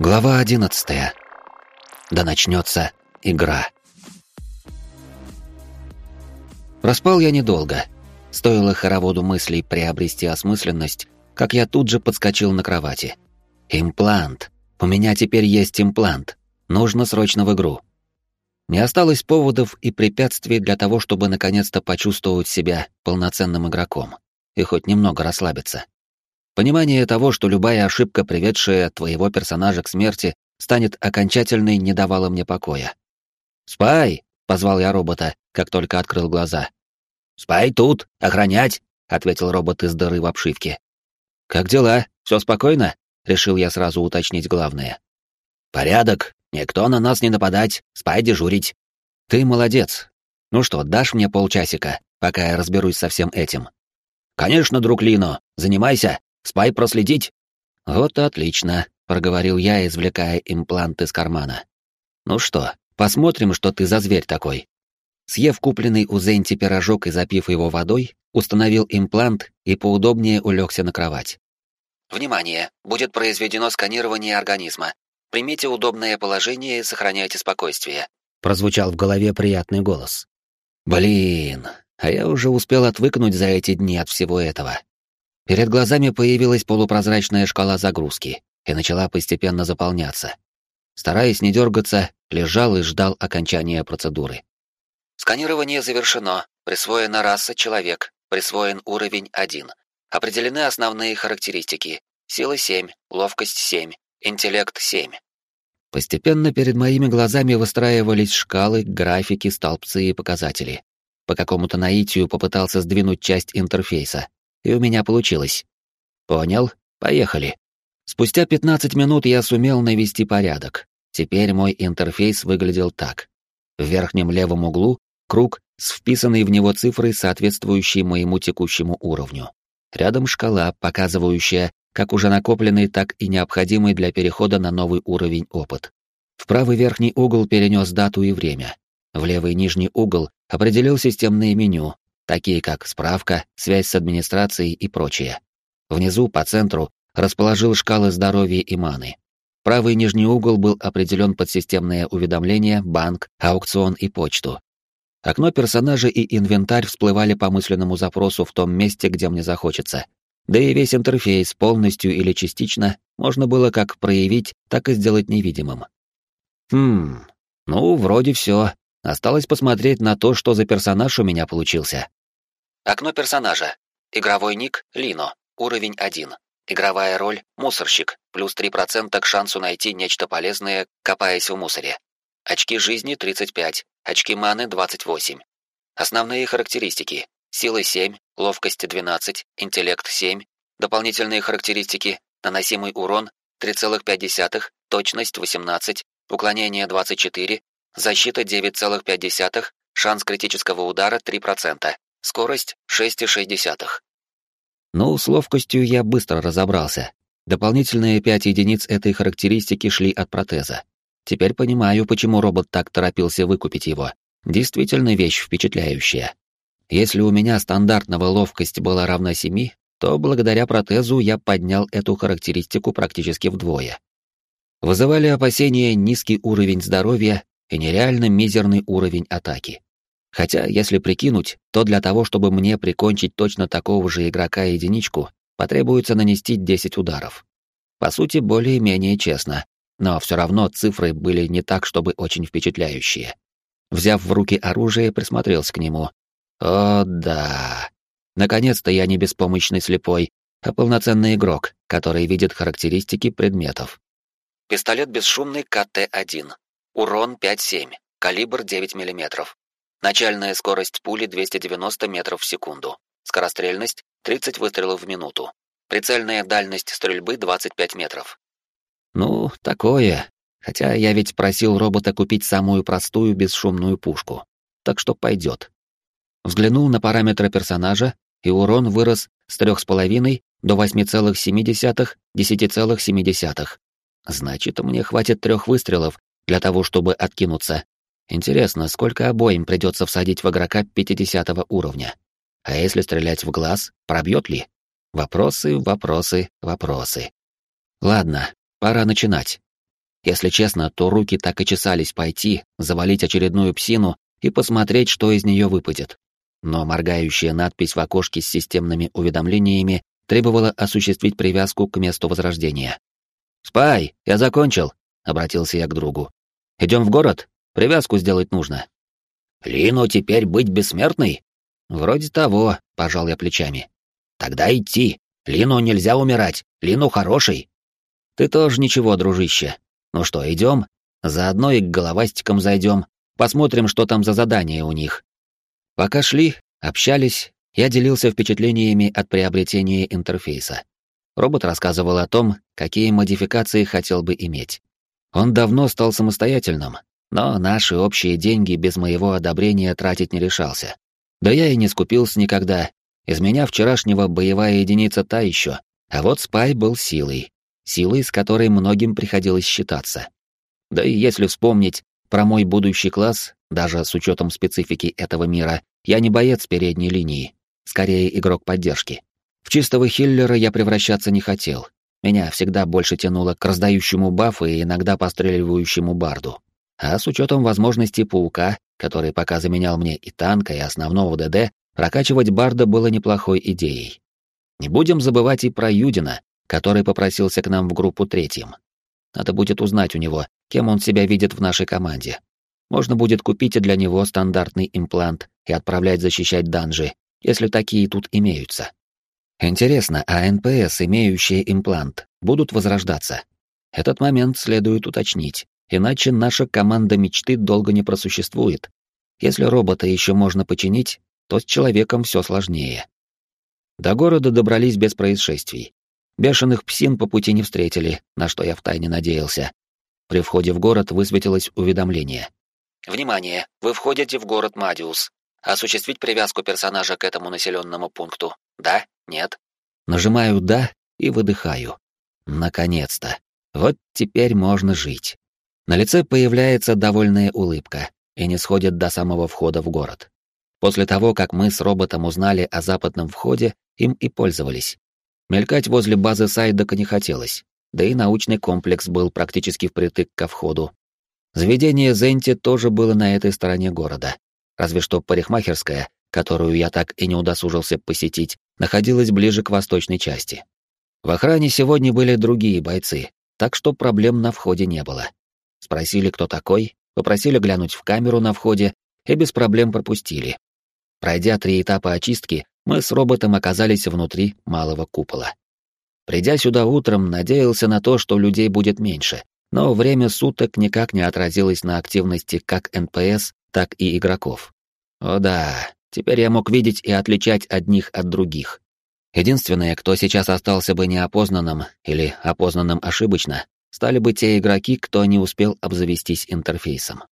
Глава одиннадцатая. Да начнется игра. Проспал я недолго. Стоило хороводу мыслей приобрести осмысленность, как я тут же подскочил на кровати. Имплант. У меня теперь есть имплант. Нужно срочно в игру. Не осталось поводов и препятствий для того, чтобы наконец-то почувствовать себя полноценным игроком и хоть немного расслабиться. Понимание того, что любая ошибка, приведшая твоего персонажа к смерти, станет окончательной, не давало мне покоя. «Спай!» — позвал я робота, как только открыл глаза. «Спай тут! Охранять!» — ответил робот из дыры в обшивке. «Как дела? Все спокойно?» — решил я сразу уточнить главное. «Порядок. Никто на нас не нападать. Спай дежурить». «Ты молодец. Ну что, дашь мне полчасика, пока я разберусь со всем этим?» «Конечно, друг Лино. Занимайся. Спай проследить?» «Вот отлично», — проговорил я, извлекая имплант из кармана. «Ну что, посмотрим, что ты за зверь такой». Съев купленный у Зенти пирожок и запив его водой, установил имплант и поудобнее улегся на кровать. «Внимание! Будет произведено сканирование организма. Примите удобное положение и сохраняйте спокойствие», — прозвучал в голове приятный голос. «Блин, а я уже успел отвыкнуть за эти дни от всего этого. Перед глазами появилась полупрозрачная шкала загрузки и начала постепенно заполняться. Стараясь не дергаться, лежал и ждал окончания процедуры. Сканирование завершено. Присвоена раса человек. Присвоен уровень 1. Определены основные характеристики. Сила 7, ловкость 7, интеллект 7. Постепенно перед моими глазами выстраивались шкалы, графики, столбцы и показатели. По какому-то наитию попытался сдвинуть часть интерфейса, и у меня получилось. Понял? Поехали. Спустя 15 минут я сумел навести порядок. Теперь мой интерфейс выглядел так. В верхнем левом углу круг с вписанной в него цифрой, соответствующей моему текущему уровню. Рядом шкала, показывающая как уже накопленный, так и необходимый для перехода на новый уровень опыт. В правый верхний угол перенес дату и время. В левый нижний угол определил системные меню, такие как справка, связь с администрацией и прочее. Внизу, по центру, расположил шкалы здоровья и маны. Правый нижний угол был определен под системные уведомления, банк, аукцион и почту. Окно персонажа и инвентарь всплывали по мысленному запросу в том месте, где мне захочется. Да и весь интерфейс полностью или частично можно было как проявить, так и сделать невидимым. Хм, ну, вроде все. Осталось посмотреть на то, что за персонаж у меня получился. Окно персонажа. Игровой ник — Лино. Уровень 1. Игровая роль — мусорщик. Плюс 3% к шансу найти нечто полезное, копаясь в мусоре. Очки жизни — 35. Очки маны — 28. Основные характеристики. Сила 7, ловкость 12, интеллект 7. Дополнительные характеристики. Наносимый урон 3,5, точность 18, уклонение 24, защита 9,5, шанс критического удара 3%. Скорость 6,6. Ну, с ловкостью я быстро разобрался. Дополнительные 5 единиц этой характеристики шли от протеза. Теперь понимаю, почему робот так торопился выкупить его. Действительно вещь впечатляющая. Если у меня стандартного ловкость была равна 7, то благодаря протезу я поднял эту характеристику практически вдвое. Вызывали опасения низкий уровень здоровья и нереально мизерный уровень атаки. Хотя, если прикинуть, то для того, чтобы мне прикончить точно такого же игрока-единичку, потребуется нанести 10 ударов. По сути, более-менее честно, но все равно цифры были не так, чтобы очень впечатляющие. Взяв в руки оружие, присмотрелся к нему. О, да. Наконец-то я не беспомощный слепой, а полноценный игрок, который видит характеристики предметов. Пистолет бесшумный КТ-1. Урон 5,7. Калибр 9 мм. Начальная скорость пули 290 метров в секунду. Скорострельность 30 выстрелов в минуту. Прицельная дальность стрельбы 25 метров. Ну, такое. Хотя я ведь просил робота купить самую простую бесшумную пушку. Так что пойдет. Взглянул на параметры персонажа, и урон вырос с 3,5 до 8,7, 10,7. Значит, мне хватит трех выстрелов для того, чтобы откинуться, Интересно, сколько обоим придется всадить в игрока 50 уровня? А если стрелять в глаз, пробьет ли? Вопросы, вопросы, вопросы. Ладно, пора начинать. Если честно, то руки так и чесались пойти, завалить очередную псину и посмотреть, что из нее выпадет. Но моргающая надпись в окошке с системными уведомлениями требовала осуществить привязку к месту возрождения. «Спай, я закончил», — обратился я к другу. «Идем в город? Привязку сделать нужно». «Лину теперь быть бессмертной?» «Вроде того», — пожал я плечами. «Тогда идти. Лину нельзя умирать. Лину хороший». «Ты тоже ничего, дружище. Ну что, идем? Заодно и к головастикам зайдем. Посмотрим, что там за задание у них». Пока шли, общались, я делился впечатлениями от приобретения интерфейса. Робот рассказывал о том, какие модификации хотел бы иметь. Он давно стал самостоятельным, но наши общие деньги без моего одобрения тратить не решался. Да я и не скупился никогда. Из меня вчерашнего боевая единица та еще, а вот спай был силой. Силой, с которой многим приходилось считаться. Да и если вспомнить про мой будущий класс, даже с учетом специфики этого мира, я не боец передней линии, скорее игрок поддержки. В чистого хиллера я превращаться не хотел. Меня всегда больше тянуло к раздающему бафы и иногда постреливающему барду. А с учетом возможностей паука, который пока заменял мне и танка, и основного ДД, прокачивать барда было неплохой идеей. Не будем забывать и про Юдина, который попросился к нам в группу третьим. Надо будет узнать у него, кем он себя видит в нашей команде. Можно будет купить и для него стандартный имплант и отправлять защищать данжи, если такие тут имеются. Интересно, а НПС, имеющие имплант, будут возрождаться? Этот момент следует уточнить, иначе наша команда мечты долго не просуществует. Если робота еще можно починить, то с человеком все сложнее. До города добрались без происшествий. Бешеных псин по пути не встретили, на что я втайне надеялся. При входе в город высветилось уведомление. «Внимание! Вы входите в город Мадиус. Осуществить привязку персонажа к этому населенному пункту. Да? Нет?» Нажимаю «да» и выдыхаю. Наконец-то. Вот теперь можно жить. На лице появляется довольная улыбка и не сходит до самого входа в город. После того, как мы с роботом узнали о западном входе, им и пользовались. Мелькать возле базы Сайдока не хотелось, да и научный комплекс был практически впритык ко входу. Заведение Зенти тоже было на этой стороне города, разве что парикмахерская, которую я так и не удосужился посетить, находилась ближе к восточной части. В охране сегодня были другие бойцы, так что проблем на входе не было. Спросили, кто такой, попросили глянуть в камеру на входе и без проблем пропустили. Пройдя три этапа очистки, мы с роботом оказались внутри малого купола. Придя сюда утром, надеялся на то, что людей будет меньше, но время суток никак не отразилось на активности как НПС, так и игроков. О да, теперь я мог видеть и отличать одних от других. Единственное, кто сейчас остался бы неопознанным или опознанным ошибочно, стали бы те игроки, кто не успел обзавестись интерфейсом.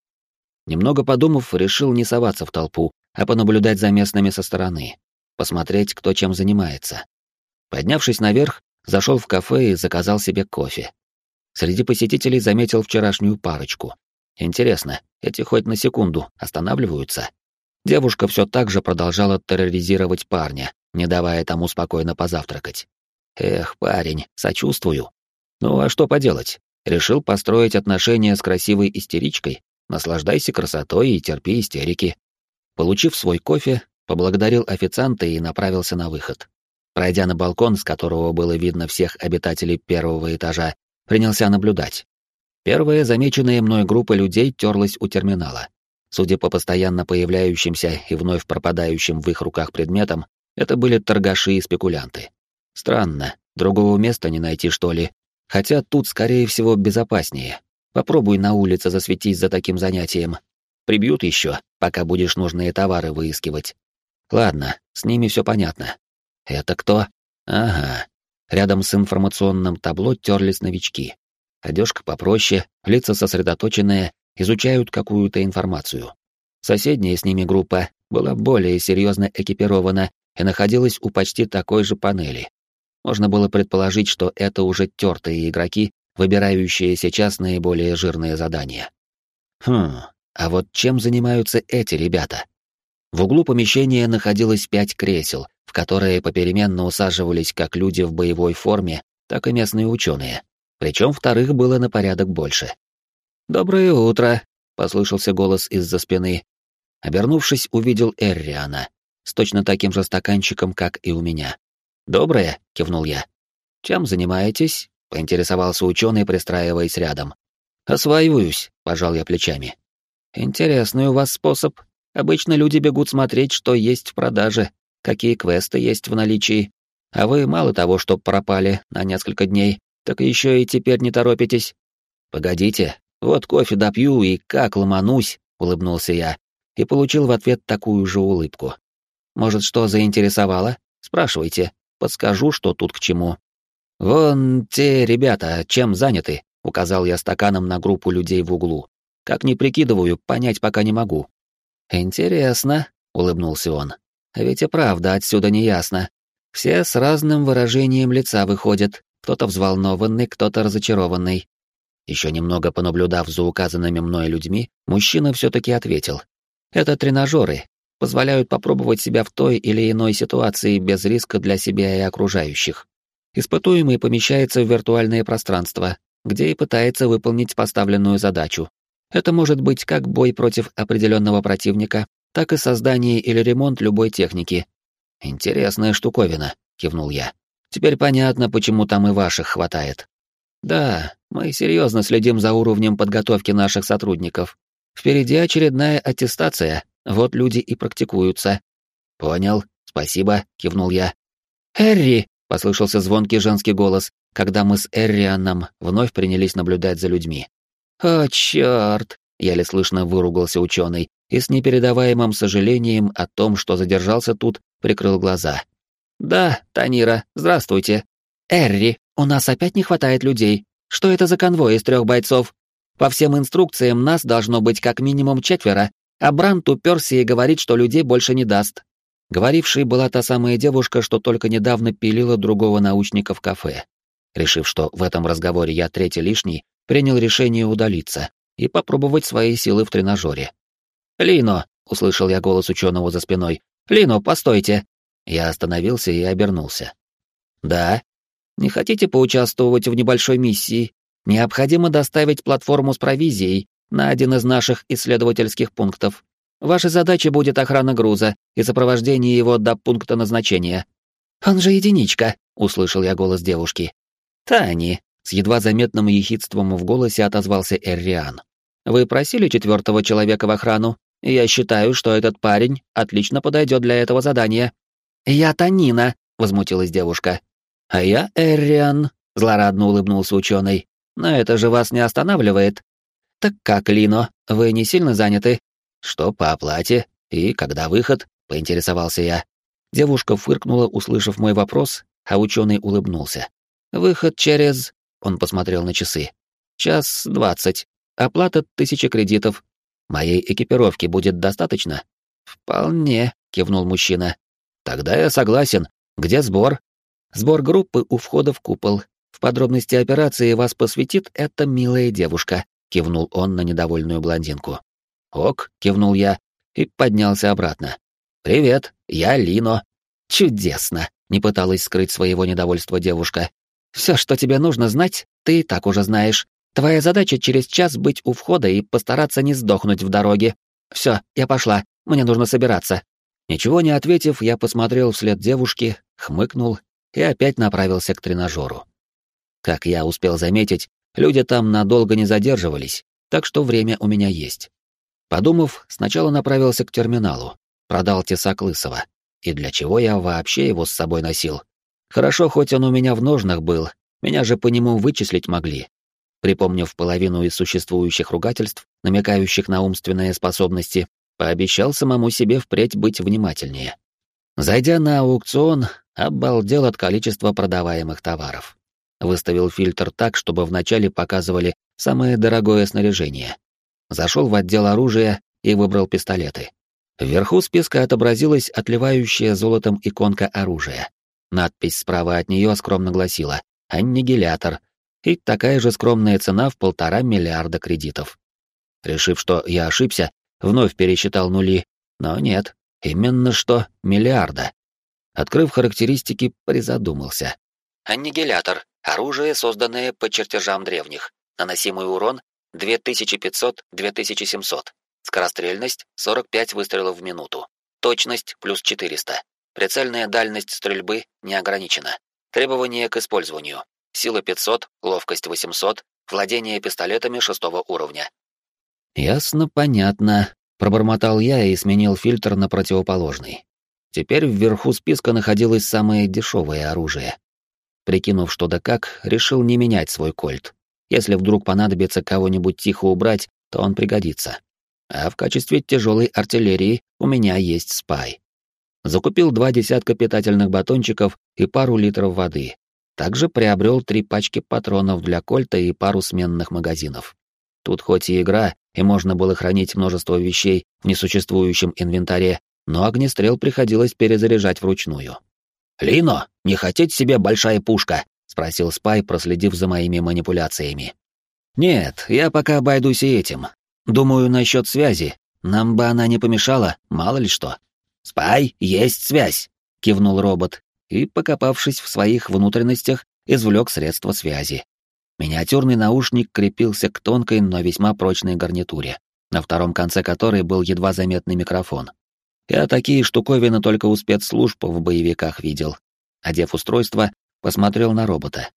Немного подумав, решил не соваться в толпу, а понаблюдать за местными со стороны, посмотреть, кто чем занимается. Поднявшись наверх, зашел в кафе и заказал себе кофе. Среди посетителей заметил вчерашнюю парочку. Интересно, эти хоть на секунду останавливаются? Девушка все так же продолжала терроризировать парня, не давая тому спокойно позавтракать. Эх, парень, сочувствую. Ну а что поделать? Решил построить отношения с красивой истеричкой? Наслаждайся красотой и терпи истерики. Получив свой кофе, поблагодарил официанта и направился на выход. Пройдя на балкон, с которого было видно всех обитателей первого этажа, принялся наблюдать. Первая замеченная мной группа людей терлась у терминала. Судя по постоянно появляющимся и вновь пропадающим в их руках предметам, это были торгаши и спекулянты. Странно, другого места не найти, что ли. Хотя тут, скорее всего, безопаснее. Попробуй на улице засветить за таким занятием. Прибьют еще, пока будешь нужные товары выискивать. Ладно, с ними все понятно. Это кто? Ага. Рядом с информационным табло терлись новички. Одежка попроще, лица сосредоточенные, изучают какую-то информацию. Соседняя с ними группа была более серьезно экипирована и находилась у почти такой же панели. Можно было предположить, что это уже тертые игроки, выбирающие сейчас наиболее жирные задания. Хм, а вот чем занимаются эти ребята? В углу помещения находилось пять кресел, в которые попеременно усаживались как люди в боевой форме, так и местные ученые. Причем вторых было на порядок больше. «Доброе утро», — послышался голос из-за спины. Обернувшись, увидел Эрриана с точно таким же стаканчиком, как и у меня. «Доброе», — кивнул я. «Чем занимаетесь?» — поинтересовался ученый, пристраиваясь рядом. «Осваиваюсь», — пожал я плечами. «Интересный у вас способ. Обычно люди бегут смотреть, что есть в продаже, какие квесты есть в наличии. А вы мало того, что пропали на несколько дней, так еще и теперь не торопитесь. Погодите, вот кофе допью и как ломанусь, улыбнулся я и получил в ответ такую же улыбку. Может, что заинтересовало? Спрашивайте, подскажу, что тут к чему. Вон те ребята чем заняты, указал я стаканом на группу людей в углу. Как ни прикидываю, понять пока не могу. Интересно, улыбнулся он. А ведь и правда отсюда не ясно. Все с разным выражением лица выходят, кто-то взволнованный, кто-то разочарованный. Еще немного понаблюдав за указанными мной людьми, мужчина все-таки ответил. Это тренажеры, позволяют попробовать себя в той или иной ситуации без риска для себя и окружающих. Испытуемый помещается в виртуальное пространство, где и пытается выполнить поставленную задачу. Это может быть как бой против определенного противника, так и создание или ремонт любой техники, «Интересная штуковина», — кивнул я. «Теперь понятно, почему там и ваших хватает». «Да, мы серьезно следим за уровнем подготовки наших сотрудников. Впереди очередная аттестация, вот люди и практикуются». «Понял, спасибо», — кивнул я. «Эрри!» — послышался звонкий женский голос, когда мы с Эррианом вновь принялись наблюдать за людьми. «О, черт!» — еле слышно выругался ученый и с непередаваемым сожалением о том, что задержался тут, прикрыл глаза. «Да, Танира, здравствуйте. Эрри, у нас опять не хватает людей. Что это за конвой из трех бойцов? По всем инструкциям нас должно быть как минимум четверо, а Брант уперся и говорит, что людей больше не даст». Говорившей была та самая девушка, что только недавно пилила другого научника в кафе. Решив, что в этом разговоре я третий лишний, принял решение удалиться и попробовать свои силы в тренажере. «Лино!» — услышал я голос ученого за спиной. «Лино, постойте!» Я остановился и обернулся. «Да? Не хотите поучаствовать в небольшой миссии? Необходимо доставить платформу с провизией на один из наших исследовательских пунктов. Ваша задача будет охрана груза и сопровождение его до пункта назначения». «Он же единичка», — услышал я голос девушки. «Тани», — с едва заметным ехидством в голосе отозвался Эрриан. «Вы просили четвертого человека в охрану?» Я считаю, что этот парень отлично подойдет для этого задания. Я Танина, возмутилась девушка. А я Эрриан, злорадно улыбнулся ученый. Но это же вас не останавливает. Так как, Лино, вы не сильно заняты? Что по оплате? И когда выход? поинтересовался я. Девушка фыркнула, услышав мой вопрос, а ученый улыбнулся. Выход через... Он посмотрел на часы. Час двадцать. Оплата тысячи кредитов. Моей экипировки будет достаточно? Вполне, кивнул мужчина. Тогда я согласен. Где сбор? Сбор группы у входа в купол. В подробности операции вас посвятит эта милая девушка, кивнул он на недовольную блондинку. Ок, кивнул я и поднялся обратно. Привет, я Лино. Чудесно, не пыталась скрыть своего недовольства девушка. Все, что тебе нужно знать, ты и так уже знаешь. Твоя задача через час быть у входа и постараться не сдохнуть в дороге. Все, я пошла, мне нужно собираться». Ничего не ответив, я посмотрел вслед девушки, хмыкнул и опять направился к тренажеру. Как я успел заметить, люди там надолго не задерживались, так что время у меня есть. Подумав, сначала направился к терминалу, продал тесак Лысого. И для чего я вообще его с собой носил? Хорошо, хоть он у меня в ножнах был, меня же по нему вычислить могли, Припомнив половину из существующих ругательств, намекающих на умственные способности, пообещал самому себе впредь быть внимательнее. Зайдя на аукцион, обалдел от количества продаваемых товаров. Выставил фильтр так, чтобы вначале показывали самое дорогое снаряжение. Зашел в отдел оружия и выбрал пистолеты. Вверху списка отобразилась отливающая золотом иконка оружия. Надпись справа от нее скромно гласила «Аннигилятор», и такая же скромная цена в полтора миллиарда кредитов. Решив, что я ошибся, вновь пересчитал нули, но нет, именно что миллиарда. Открыв характеристики, призадумался. Аннигилятор — оружие, созданное по чертежам древних. Наносимый урон 2500-2700. Скорострельность 45 выстрелов в минуту. Точность плюс 400. Прицельная дальность стрельбы не ограничена. Требования к использованию. Сила 500, ловкость 800, владение пистолетами шестого уровня. Ясно, понятно, пробормотал я и сменил фильтр на противоположный. Теперь вверху списка находилось самое дешевое оружие. Прикинув что да как, решил не менять свой кольт. Если вдруг понадобится кого-нибудь тихо убрать, то он пригодится. А в качестве тяжелой артиллерии у меня есть спай. Закупил два десятка питательных батончиков и пару литров воды. Также приобрел три пачки патронов для кольта и пару сменных магазинов. Тут хоть и игра, и можно было хранить множество вещей в несуществующем инвентаре, но огнестрел приходилось перезаряжать вручную. «Лино, не хотеть себе большая пушка?» — спросил Спай, проследив за моими манипуляциями. «Нет, я пока обойдусь и этим. Думаю, насчет связи. Нам бы она не помешала, мало ли что». «Спай, есть связь!» — кивнул робот и, покопавшись в своих внутренностях, извлек средство связи. Миниатюрный наушник крепился к тонкой, но весьма прочной гарнитуре, на втором конце которой был едва заметный микрофон. Я такие штуковины только у спецслужб в боевиках видел. Одев устройство, посмотрел на робота.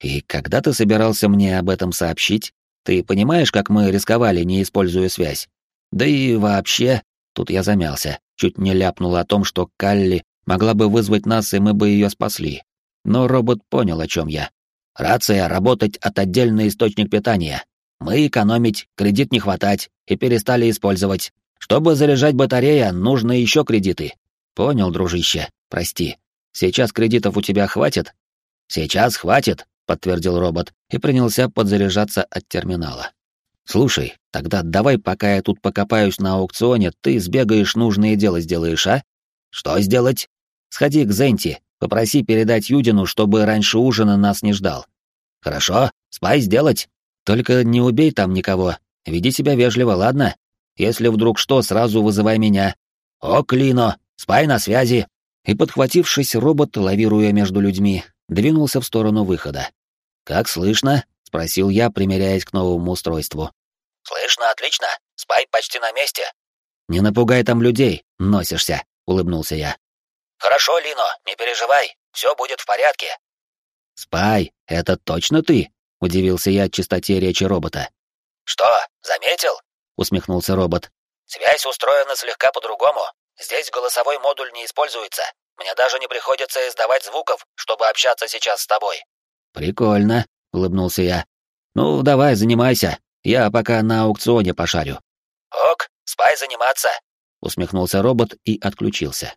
«И когда ты собирался мне об этом сообщить? Ты понимаешь, как мы рисковали, не используя связь? Да и вообще...» Тут я замялся, чуть не ляпнул о том, что Калли могла бы вызвать нас, и мы бы ее спасли. Но робот понял, о чем я. «Рация работать от отдельный источник питания. Мы экономить, кредит не хватать, и перестали использовать. Чтобы заряжать батарея, нужны еще кредиты». «Понял, дружище, прости. Сейчас кредитов у тебя хватит?» «Сейчас хватит», — подтвердил робот и принялся подзаряжаться от терминала. «Слушай, тогда давай, пока я тут покопаюсь на аукционе, ты сбегаешь, нужное дело сделаешь, а?» «Что сделать?» «Сходи к Зенти, попроси передать Юдину, чтобы раньше ужина нас не ждал». «Хорошо, спай сделать». «Только не убей там никого, веди себя вежливо, ладно? Если вдруг что, сразу вызывай меня». «О, Клино, спай на связи». И, подхватившись, робот, лавируя между людьми, двинулся в сторону выхода. «Как слышно?» — спросил я, примеряясь к новому устройству. «Слышно, отлично. Спай почти на месте». «Не напугай там людей, носишься», — улыбнулся я. «Хорошо, Лино, не переживай, все будет в порядке». «Спай, это точно ты?» — удивился я чистоте речи робота. «Что, заметил?» — усмехнулся робот. «Связь устроена слегка по-другому. Здесь голосовой модуль не используется. Мне даже не приходится издавать звуков, чтобы общаться сейчас с тобой». «Прикольно», — улыбнулся я. «Ну, давай, занимайся. Я пока на аукционе пошарю». «Ок, спай заниматься», — усмехнулся робот и отключился.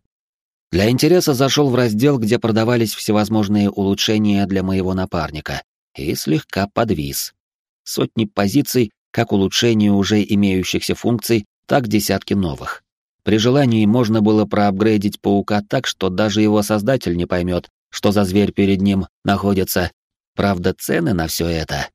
Для интереса зашел в раздел, где продавались всевозможные улучшения для моего напарника, и слегка подвис. Сотни позиций, как улучшение уже имеющихся функций, так десятки новых. При желании можно было проапгрейдить паука так, что даже его создатель не поймет, что за зверь перед ним находится. Правда, цены на все это.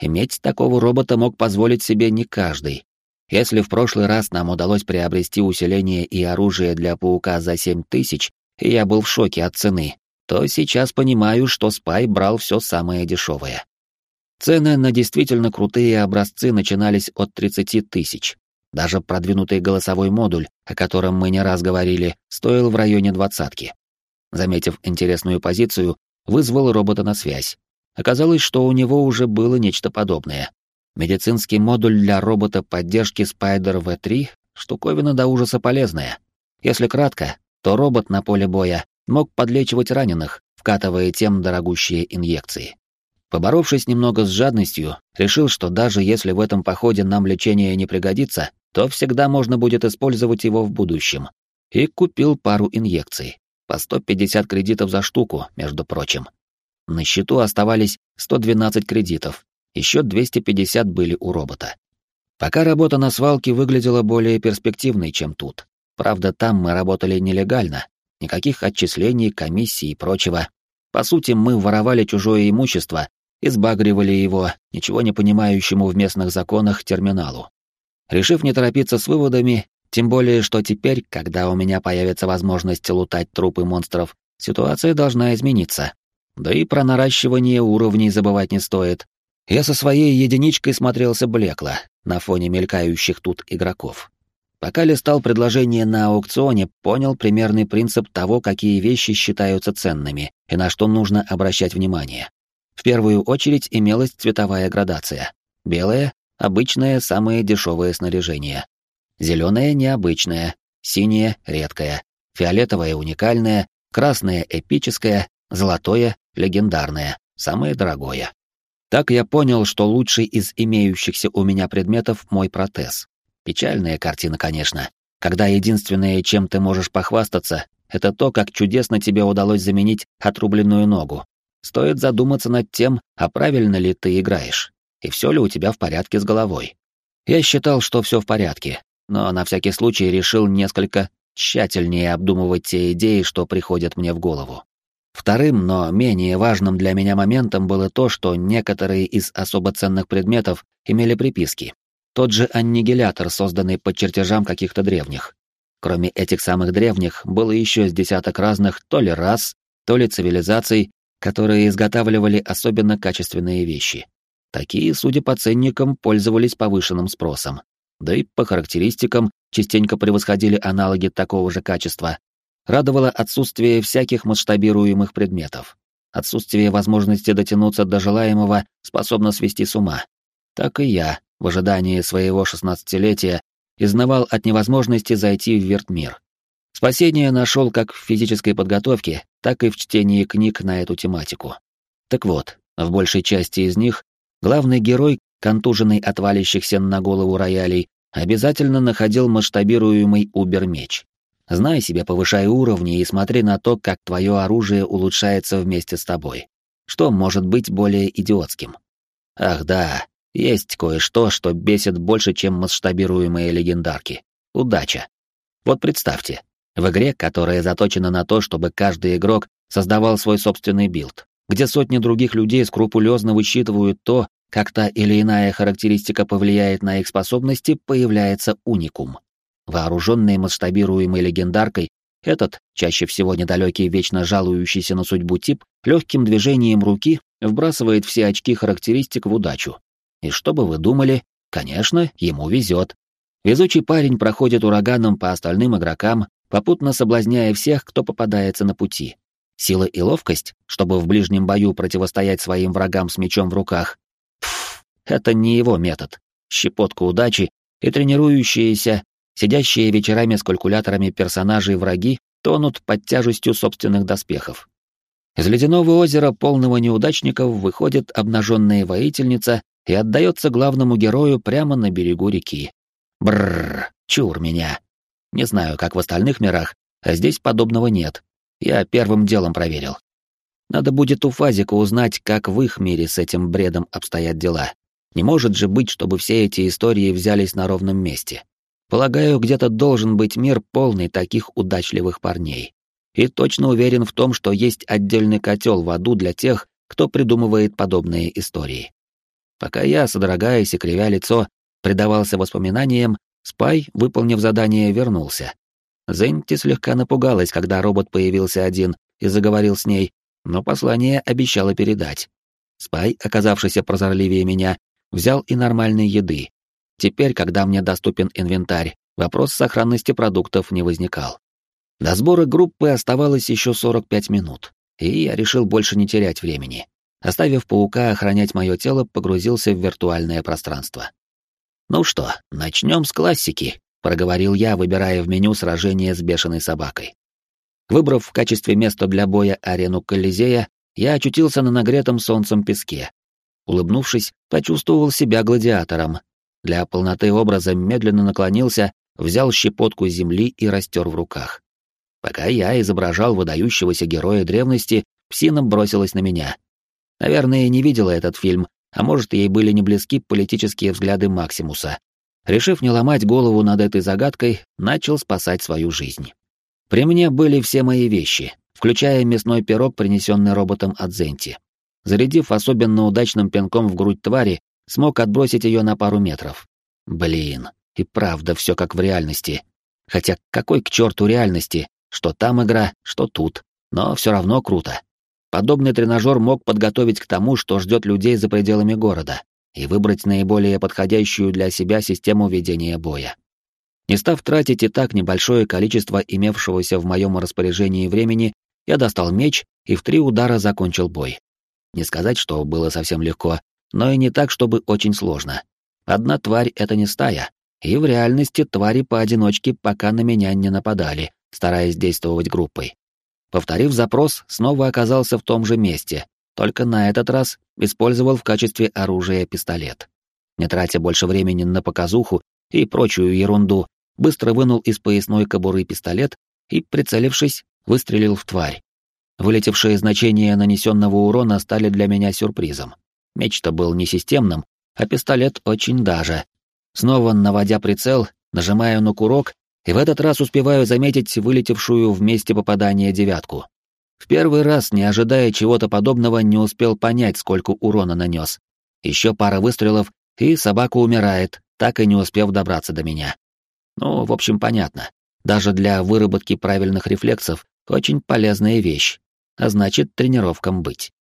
Иметь такого робота мог позволить себе не каждый, если в прошлый раз нам удалось приобрести усиление и оружие для паука за 7 тысяч, и я был в шоке от цены, то сейчас понимаю, что Спай брал все самое дешевое. Цены на действительно крутые образцы начинались от 30 тысяч. Даже продвинутый голосовой модуль, о котором мы не раз говорили, стоил в районе двадцатки. Заметив интересную позицию, вызвал робота на связь. Оказалось, что у него уже было нечто подобное. Медицинский модуль для робота поддержки Spider V3 — штуковина до ужаса полезная. Если кратко, то робот на поле боя мог подлечивать раненых, вкатывая тем дорогущие инъекции. Поборовшись немного с жадностью, решил, что даже если в этом походе нам лечение не пригодится, то всегда можно будет использовать его в будущем. И купил пару инъекций, по 150 кредитов за штуку, между прочим. На счету оставались 112 кредитов, еще 250 были у робота. Пока работа на свалке выглядела более перспективной, чем тут. Правда, там мы работали нелегально, никаких отчислений, комиссий и прочего. По сути, мы воровали чужое имущество и сбагривали его, ничего не понимающему в местных законах, терминалу. Решив не торопиться с выводами, тем более, что теперь, когда у меня появится возможность лутать трупы монстров, ситуация должна измениться. Да и про наращивание уровней забывать не стоит. Я со своей единичкой смотрелся блекло на фоне мелькающих тут игроков. Пока листал предложение на аукционе, понял примерный принцип того, какие вещи считаются ценными и на что нужно обращать внимание. В первую очередь имелась цветовая градация. Белое — обычное, самое дешевое снаряжение. Зеленое — необычное, синее — редкое, фиолетовое — уникальное, красное — эпическое, золотое — легендарное, самое дорогое. Так я понял, что лучший из имеющихся у меня предметов — мой протез. Печальная картина, конечно, когда единственное, чем ты можешь похвастаться, это то, как чудесно тебе удалось заменить отрубленную ногу. Стоит задуматься над тем, а правильно ли ты играешь, и все ли у тебя в порядке с головой. Я считал, что все в порядке, но на всякий случай решил несколько тщательнее обдумывать те идеи, что приходят мне в голову. Вторым, но менее важным для меня моментом было то, что некоторые из особо ценных предметов имели приписки. Тот же аннигилятор, созданный по чертежам каких-то древних. Кроме этих самых древних, было еще с десяток разных то ли рас, то ли цивилизаций, которые изготавливали особенно качественные вещи. Такие, судя по ценникам, пользовались повышенным спросом. Да и по характеристикам частенько превосходили аналоги такого же качества, радовало отсутствие всяких масштабируемых предметов. Отсутствие возможности дотянуться до желаемого способно свести с ума. Так и я, в ожидании своего шестнадцатилетия, изнывал от невозможности зайти в вертмир. Спасение нашел как в физической подготовке, так и в чтении книг на эту тематику. Так вот, в большей части из них главный герой, контуженный от валящихся на голову роялей, обязательно находил масштабируемый убер-меч. Знай себе, повышай уровни и смотри на то, как твое оружие улучшается вместе с тобой. Что может быть более идиотским? Ах да, есть кое-что, что бесит больше, чем масштабируемые легендарки. Удача. Вот представьте, в игре, которая заточена на то, чтобы каждый игрок создавал свой собственный билд, где сотни других людей скрупулезно высчитывают то, как та или иная характеристика повлияет на их способности, появляется уникум. Вооруженный масштабируемой легендаркой, этот, чаще всего недалекий, вечно жалующийся на судьбу тип, легким движением руки вбрасывает все очки характеристик в удачу. И что бы вы думали, конечно, ему везет. Везучий парень проходит ураганом по остальным игрокам, попутно соблазняя всех, кто попадается на пути. Сила и ловкость, чтобы в ближнем бою противостоять своим врагам с мечом в руках. Пф, это не его метод. Щепотка удачи и тренирующиеся Сидящие вечерами с калькуляторами персонажи и враги тонут под тяжестью собственных доспехов. Из ледяного озера, полного неудачников, выходит обнаженная воительница и отдается главному герою прямо на берегу реки. Бррр, чур меня. Не знаю, как в остальных мирах, а здесь подобного нет. Я первым делом проверил. Надо будет у Фазика узнать, как в их мире с этим бредом обстоят дела. Не может же быть, чтобы все эти истории взялись на ровном месте. Полагаю, где-то должен быть мир полный таких удачливых парней. И точно уверен в том, что есть отдельный котел в аду для тех, кто придумывает подобные истории. Пока я, содрогаясь и кривя лицо, предавался воспоминаниям, Спай, выполнив задание, вернулся. Зенти слегка напугалась, когда робот появился один и заговорил с ней, но послание обещала передать. Спай, оказавшийся прозорливее меня, взял и нормальной еды, Теперь, когда мне доступен инвентарь, вопрос сохранности продуктов не возникал. До сбора группы оставалось еще 45 минут, и я решил больше не терять времени. Оставив паука охранять мое тело, погрузился в виртуальное пространство. «Ну что, начнем с классики», — проговорил я, выбирая в меню сражение с бешеной собакой. Выбрав в качестве места для боя арену Колизея, я очутился на нагретом солнцем песке. Улыбнувшись, почувствовал себя гладиатором, для полноты образа медленно наклонился, взял щепотку земли и растер в руках. Пока я изображал выдающегося героя древности, псина бросилась на меня. Наверное, не видела этот фильм, а может, ей были не близки политические взгляды Максимуса. Решив не ломать голову над этой загадкой, начал спасать свою жизнь. При мне были все мои вещи, включая мясной пирог, принесенный роботом от Зенти. Зарядив особенно удачным пинком в грудь твари, смог отбросить ее на пару метров. Блин, и правда все как в реальности. Хотя какой к черту реальности, что там игра, что тут, но все равно круто. Подобный тренажер мог подготовить к тому, что ждет людей за пределами города, и выбрать наиболее подходящую для себя систему ведения боя. Не став тратить и так небольшое количество имевшегося в моем распоряжении времени, я достал меч и в три удара закончил бой. Не сказать, что было совсем легко, но и не так, чтобы очень сложно. Одна тварь — это не стая, и в реальности твари поодиночке пока на меня не нападали, стараясь действовать группой. Повторив запрос, снова оказался в том же месте, только на этот раз использовал в качестве оружия пистолет. Не тратя больше времени на показуху и прочую ерунду, быстро вынул из поясной кобуры пистолет и, прицелившись, выстрелил в тварь. Вылетевшие значения нанесенного урона стали для меня сюрпризом. Меч-то был не системным, а пистолет очень даже. Снова наводя прицел, нажимаю на курок и в этот раз успеваю заметить вылетевшую в месте попадания девятку. В первый раз, не ожидая чего-то подобного, не успел понять, сколько урона нанес. Еще пара выстрелов, и собака умирает, так и не успев добраться до меня. Ну, в общем, понятно. Даже для выработки правильных рефлексов очень полезная вещь, а значит, тренировкам быть.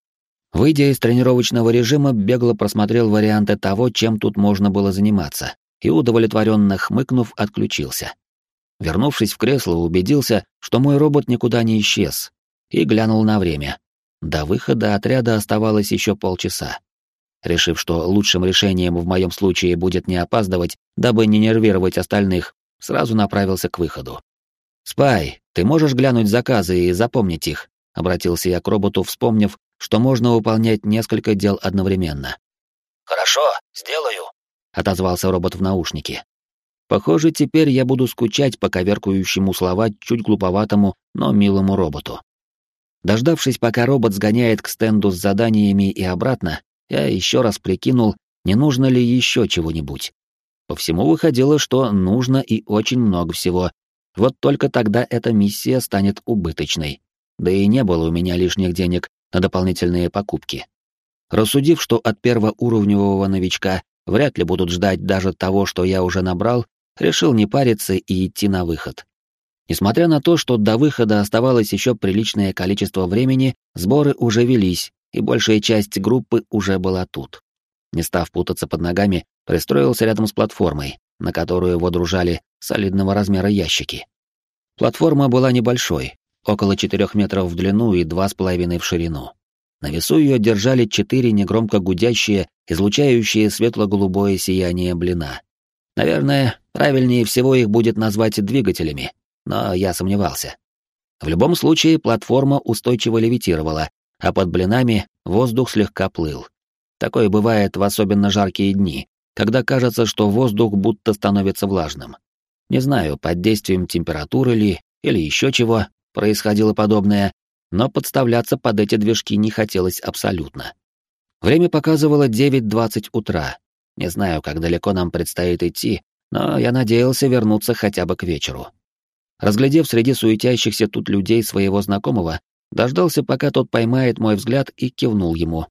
Выйдя из тренировочного режима, бегло просмотрел варианты того, чем тут можно было заниматься, и удовлетворенно хмыкнув, отключился. Вернувшись в кресло, убедился, что мой робот никуда не исчез, и глянул на время. До выхода отряда оставалось еще полчаса. Решив, что лучшим решением в моем случае будет не опаздывать, дабы не нервировать остальных, сразу направился к выходу. «Спай, ты можешь глянуть заказы и запомнить их?» — обратился я к роботу, вспомнив, что можно выполнять несколько дел одновременно. «Хорошо, сделаю», — отозвался робот в наушнике. Похоже, теперь я буду скучать по коверкующему слова чуть глуповатому, но милому роботу. Дождавшись, пока робот сгоняет к стенду с заданиями и обратно, я еще раз прикинул, не нужно ли еще чего-нибудь. По всему выходило, что нужно и очень много всего. Вот только тогда эта миссия станет убыточной. Да и не было у меня лишних денег на дополнительные покупки. Рассудив, что от первоуровневого новичка вряд ли будут ждать даже того, что я уже набрал, решил не париться и идти на выход. Несмотря на то, что до выхода оставалось еще приличное количество времени, сборы уже велись, и большая часть группы уже была тут. Не став путаться под ногами, пристроился рядом с платформой, на которую водружали солидного размера ящики. Платформа была небольшой, около 4 метров в длину и 2,5 в ширину. На весу ее держали четыре негромко гудящие, излучающие светло-голубое сияние блина. Наверное, правильнее всего их будет назвать двигателями, но я сомневался. В любом случае, платформа устойчиво левитировала, а под блинами воздух слегка плыл. Такое бывает в особенно жаркие дни, когда кажется, что воздух будто становится влажным. Не знаю, под действием температуры ли или еще чего происходило подобное, но подставляться под эти движки не хотелось абсолютно. Время показывало 9.20 утра, не знаю, как далеко нам предстоит идти, но я надеялся вернуться хотя бы к вечеру. Разглядев среди суетящихся тут людей своего знакомого, дождался, пока тот поймает мой взгляд и кивнул ему.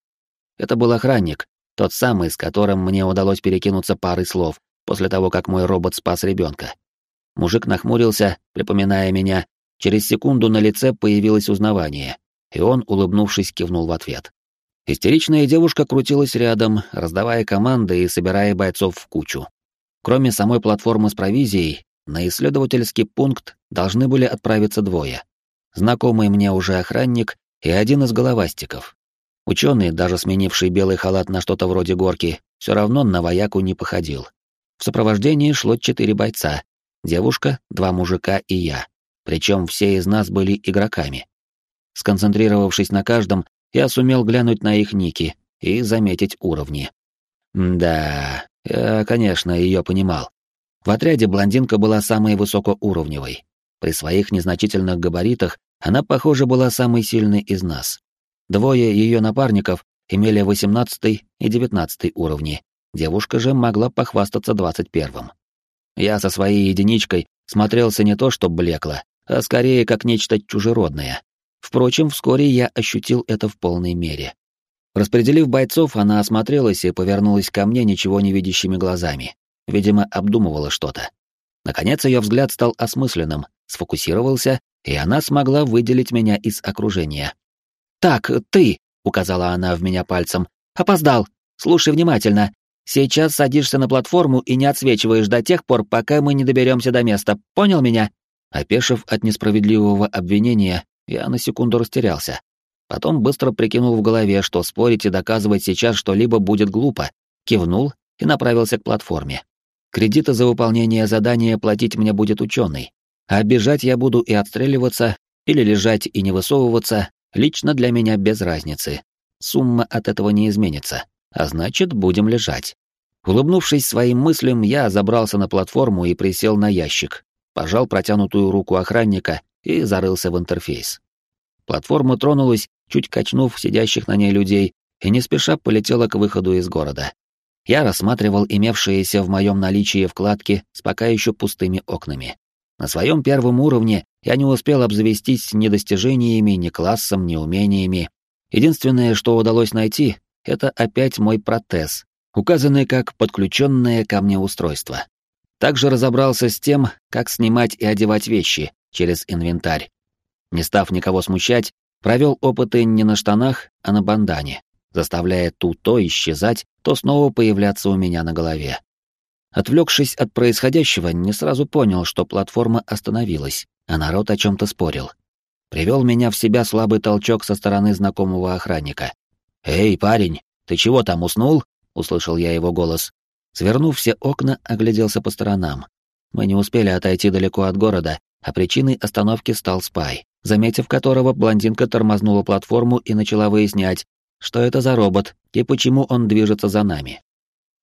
Это был охранник, тот самый, с которым мне удалось перекинуться парой слов после того, как мой робот спас ребенка. Мужик нахмурился, припоминая меня, через секунду на лице появилось узнавание, и он, улыбнувшись, кивнул в ответ. Истеричная девушка крутилась рядом, раздавая команды и собирая бойцов в кучу. Кроме самой платформы с провизией, на исследовательский пункт должны были отправиться двое. Знакомый мне уже охранник и один из головастиков. Ученый, даже сменивший белый халат на что-то вроде горки, все равно на вояку не походил. В сопровождении шло четыре бойца. Девушка, два мужика и я. Причем все из нас были игроками. Сконцентрировавшись на каждом, я сумел глянуть на их ники и заметить уровни. Да, я, конечно, ее понимал. В отряде блондинка была самой высокоуровневой. При своих незначительных габаритах она, похоже, была самой сильной из нас. Двое ее напарников имели 18 и 19 уровни. Девушка же могла похвастаться 21-м. Я со своей единичкой смотрелся не то что блекло, а скорее как нечто чужеродное. Впрочем, вскоре я ощутил это в полной мере. Распределив бойцов, она осмотрелась и повернулась ко мне ничего не видящими глазами. Видимо, обдумывала что-то. Наконец ее взгляд стал осмысленным, сфокусировался, и она смогла выделить меня из окружения. «Так, ты», — указала она в меня пальцем, — «опоздал. Слушай внимательно. Сейчас садишься на платформу и не отсвечиваешь до тех пор, пока мы не доберемся до места. Понял меня?» Опешив от несправедливого обвинения, я на секунду растерялся. Потом быстро прикинул в голове, что спорить и доказывать сейчас что-либо будет глупо, кивнул и направился к платформе. Кредиты за выполнение задания платить мне будет ученый, а бежать я буду и отстреливаться, или лежать и не высовываться, лично для меня без разницы. Сумма от этого не изменится, а значит, будем лежать. Улыбнувшись своим мыслям, я забрался на платформу и присел на ящик, пожал протянутую руку охранника и зарылся в интерфейс. Платформа тронулась, чуть качнув сидящих на ней людей, и не спеша полетела к выходу из города. Я рассматривал имевшиеся в моем наличии вкладки с пока еще пустыми окнами. На своем первом уровне я не успел обзавестись ни достижениями, ни классом, ни умениями. Единственное, что удалось найти, это опять мой протез, указанный как подключенное ко мне устройство. Также разобрался с тем, как снимать и одевать вещи через инвентарь. Не став никого смущать, провел опыты не на штанах, а на бандане, заставляя ту то исчезать, то снова появляться у меня на голове. Отвлекшись от происходящего, не сразу понял, что платформа остановилась, а народ о чем-то спорил. Привел меня в себя слабый толчок со стороны знакомого охранника. «Эй, парень, ты чего там уснул?» — услышал я его голос. Свернув все окна, огляделся по сторонам. Мы не успели отойти далеко от города, а причиной остановки стал Спай, заметив которого блондинка тормознула платформу и начала выяснять, что это за робот и почему он движется за нами.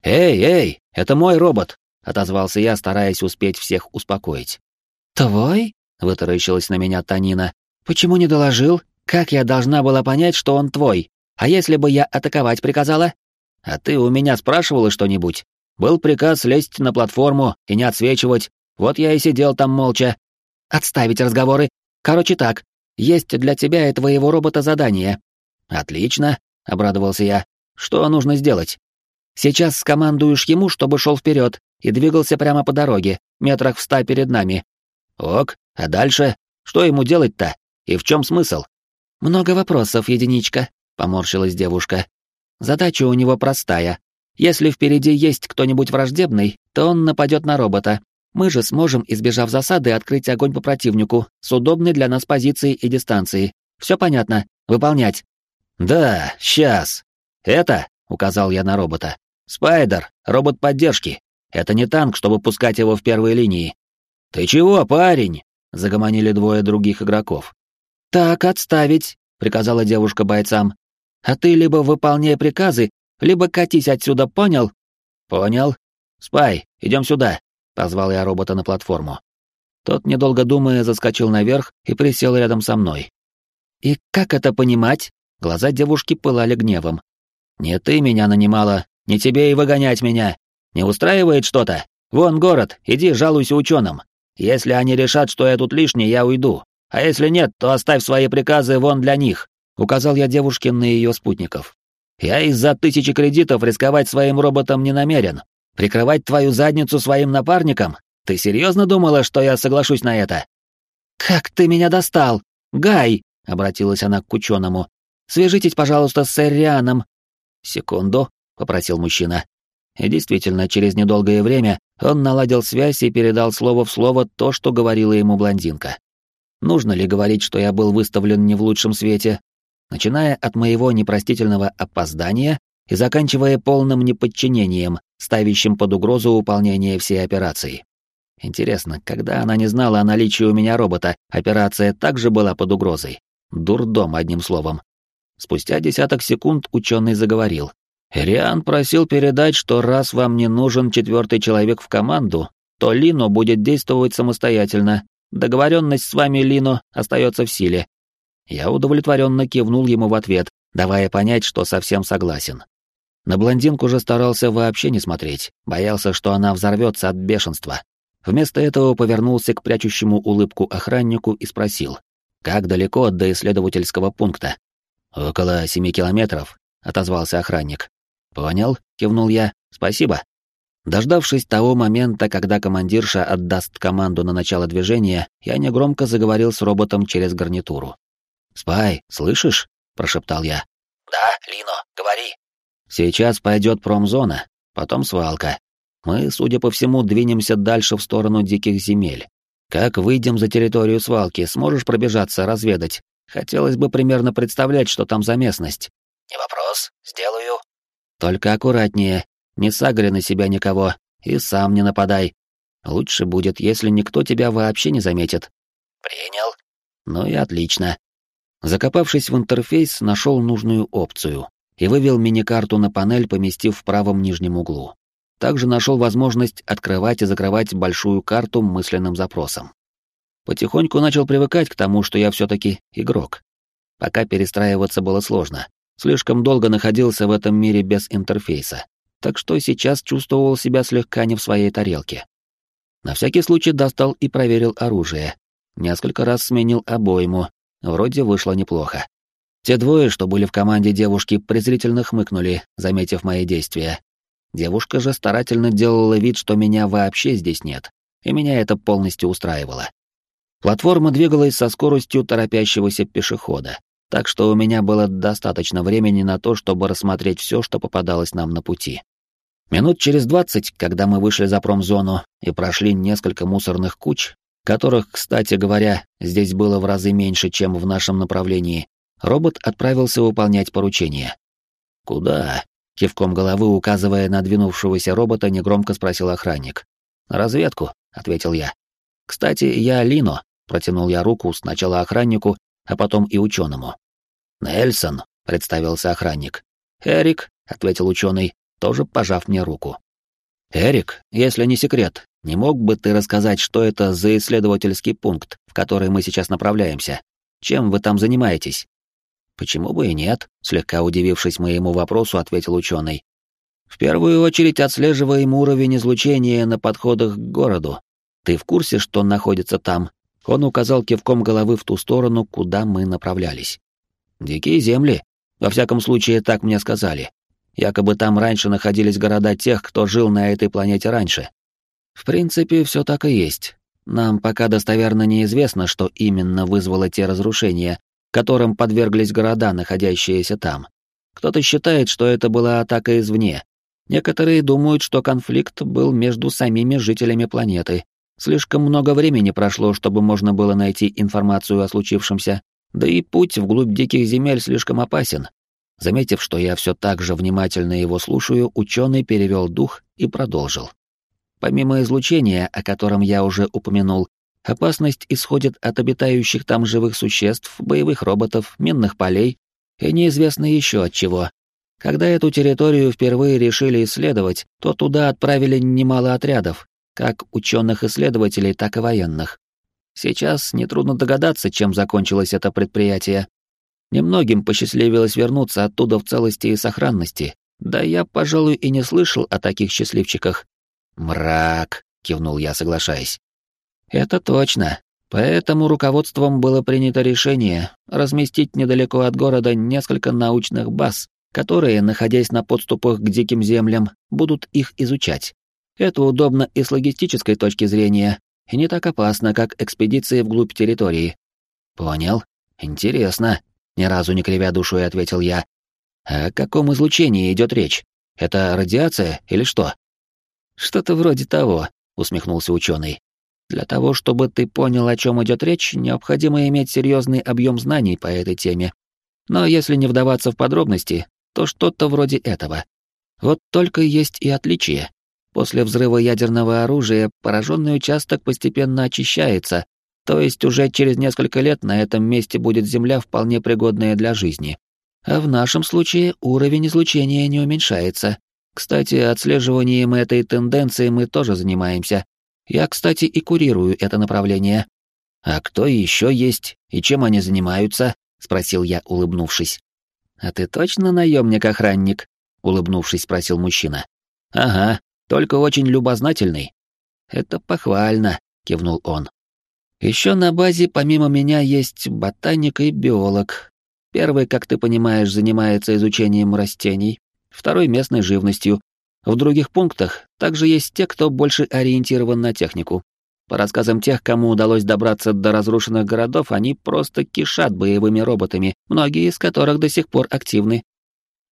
«Эй, эй, это мой робот!» — отозвался я, стараясь успеть всех успокоить. «Твой?» — вытаращилась на меня Танина. «Почему не доложил? Как я должна была понять, что он твой? А если бы я атаковать приказала?» «А ты у меня спрашивала что-нибудь?» Был приказ лезть на платформу и не отсвечивать. Вот я и сидел там молча. Отставить разговоры. Короче так, есть для тебя и твоего робота задание. Отлично, обрадовался я. Что нужно сделать? Сейчас скомандуешь ему, чтобы шел вперед и двигался прямо по дороге, метрах в ста перед нами. Ок, а дальше? Что ему делать-то? И в чем смысл? Много вопросов, единичка, поморщилась девушка. Задача у него простая если впереди есть кто-нибудь враждебный, то он нападет на робота. Мы же сможем, избежав засады, открыть огонь по противнику с удобной для нас позицией и дистанцией. Все понятно. Выполнять. Да, сейчас. Это, указал я на робота. Спайдер, робот поддержки. Это не танк, чтобы пускать его в первые линии. Ты чего, парень? Загомонили двое других игроков. Так, отставить, приказала девушка бойцам. А ты либо выполняй приказы, либо катись отсюда, понял? Понял. Спай, идем сюда, позвал я робота на платформу. Тот, недолго думая, заскочил наверх и присел рядом со мной. И как это понимать? Глаза девушки пылали гневом. Не ты меня нанимала, не тебе и выгонять меня. Не устраивает что-то? Вон город, иди жалуйся ученым. Если они решат, что я тут лишний, я уйду. А если нет, то оставь свои приказы вон для них. Указал я девушке на ее спутников. Я из-за тысячи кредитов рисковать своим роботом не намерен. Прикрывать твою задницу своим напарником? Ты серьезно думала, что я соглашусь на это? Как ты меня достал? Гай, обратилась она к ученому. Свяжитесь, пожалуйста, с Эрианом. Секунду, попросил мужчина. И действительно, через недолгое время он наладил связь и передал слово в слово то, что говорила ему блондинка. Нужно ли говорить, что я был выставлен не в лучшем свете, начиная от моего непростительного опоздания и заканчивая полным неподчинением, ставящим под угрозу выполнение всей операции. Интересно, когда она не знала о наличии у меня робота, операция также была под угрозой. Дурдом, одним словом. Спустя десяток секунд ученый заговорил. «Риан просил передать, что раз вам не нужен четвертый человек в команду, то Лино будет действовать самостоятельно. Договоренность с вами, Лино, остается в силе. Я удовлетворенно кивнул ему в ответ, давая понять, что совсем согласен. На блондинку же старался вообще не смотреть, боялся, что она взорвется от бешенства. Вместо этого повернулся к прячущему улыбку охраннику и спросил, «Как далеко до исследовательского пункта?» «Около семи километров», — отозвался охранник. «Понял», — кивнул я, «спасибо». Дождавшись того момента, когда командирша отдаст команду на начало движения, я негромко заговорил с роботом через гарнитуру. «Спай, слышишь? прошептал я. Да, Лино, говори. Сейчас пойдет промзона, потом свалка. Мы, судя по всему, двинемся дальше в сторону диких земель. Как выйдем за территорию свалки, сможешь пробежаться, разведать? Хотелось бы примерно представлять, что там за местность. Не вопрос, сделаю. Только аккуратнее, не сагри на себя никого и сам не нападай. Лучше будет, если никто тебя вообще не заметит. Принял. Ну и отлично. Закопавшись в интерфейс, нашел нужную опцию и вывел мини-карту на панель, поместив в правом нижнем углу. Также нашел возможность открывать и закрывать большую карту мысленным запросом. Потихоньку начал привыкать к тому, что я все-таки игрок. Пока перестраиваться было сложно. Слишком долго находился в этом мире без интерфейса. Так что сейчас чувствовал себя слегка не в своей тарелке. На всякий случай достал и проверил оружие. Несколько раз сменил обойму. Вроде вышло неплохо. Те двое, что были в команде девушки, презрительно хмыкнули, заметив мои действия. Девушка же старательно делала вид, что меня вообще здесь нет, и меня это полностью устраивало. Платформа двигалась со скоростью торопящегося пешехода, так что у меня было достаточно времени на то, чтобы рассмотреть все, что попадалось нам на пути. Минут через двадцать, когда мы вышли за промзону и прошли несколько мусорных куч, которых, кстати говоря, здесь было в разы меньше, чем в нашем направлении, робот отправился выполнять поручение. «Куда?» — кивком головы, указывая на двинувшегося робота, негромко спросил охранник. разведку», — ответил я. «Кстати, я Лино», — протянул я руку сначала охраннику, а потом и ученому. «Нельсон», — представился охранник. «Эрик», — ответил ученый, тоже пожав мне руку. «Эрик, если не секрет, не мог бы ты рассказать, что это за исследовательский пункт, в который мы сейчас направляемся? Чем вы там занимаетесь?» «Почему бы и нет?» — слегка удивившись моему вопросу, ответил ученый. «В первую очередь отслеживаем уровень излучения на подходах к городу. Ты в курсе, что находится там?» Он указал кивком головы в ту сторону, куда мы направлялись. «Дикие земли. Во всяком случае, так мне сказали. Якобы там раньше находились города тех, кто жил на этой планете раньше. В принципе, все так и есть. Нам пока достоверно неизвестно, что именно вызвало те разрушения, которым подверглись города, находящиеся там. Кто-то считает, что это была атака извне. Некоторые думают, что конфликт был между самими жителями планеты. Слишком много времени прошло, чтобы можно было найти информацию о случившемся, да и путь вглубь диких земель слишком опасен, Заметив, что я все так же внимательно его слушаю, ученый перевел дух и продолжил. Помимо излучения, о котором я уже упомянул, опасность исходит от обитающих там живых существ, боевых роботов, минных полей и неизвестно еще от чего. Когда эту территорию впервые решили исследовать, то туда отправили немало отрядов, как ученых-исследователей, так и военных. Сейчас нетрудно догадаться, чем закончилось это предприятие. Немногим посчастливилось вернуться оттуда в целости и сохранности, да я, пожалуй, и не слышал о таких счастливчиках. «Мрак», — кивнул я, соглашаясь. «Это точно. Поэтому руководством было принято решение разместить недалеко от города несколько научных баз, которые, находясь на подступах к диким землям, будут их изучать. Это удобно и с логистической точки зрения, и не так опасно, как экспедиции вглубь территории. Понял? Интересно. Ни разу не кривя душой ответил я. О каком излучении идет речь? Это радиация или что? Что-то вроде того, усмехнулся ученый. Для того, чтобы ты понял, о чем идет речь, необходимо иметь серьезный объем знаний по этой теме. Но если не вдаваться в подробности, то что-то вроде этого. Вот только есть и отличие. После взрыва ядерного оружия пораженный участок постепенно очищается, то есть уже через несколько лет на этом месте будет Земля вполне пригодная для жизни. А в нашем случае уровень излучения не уменьшается. Кстати, отслеживанием этой тенденции мы тоже занимаемся. Я, кстати, и курирую это направление. А кто еще есть и чем они занимаются? спросил я, улыбнувшись. А ты точно наемник-охранник? улыбнувшись, спросил мужчина. Ага, только очень любознательный. Это похвально, кивнул он. Еще на базе помимо меня есть ботаник и биолог. Первый, как ты понимаешь, занимается изучением растений, второй — местной живностью. В других пунктах также есть те, кто больше ориентирован на технику. По рассказам тех, кому удалось добраться до разрушенных городов, они просто кишат боевыми роботами, многие из которых до сих пор активны.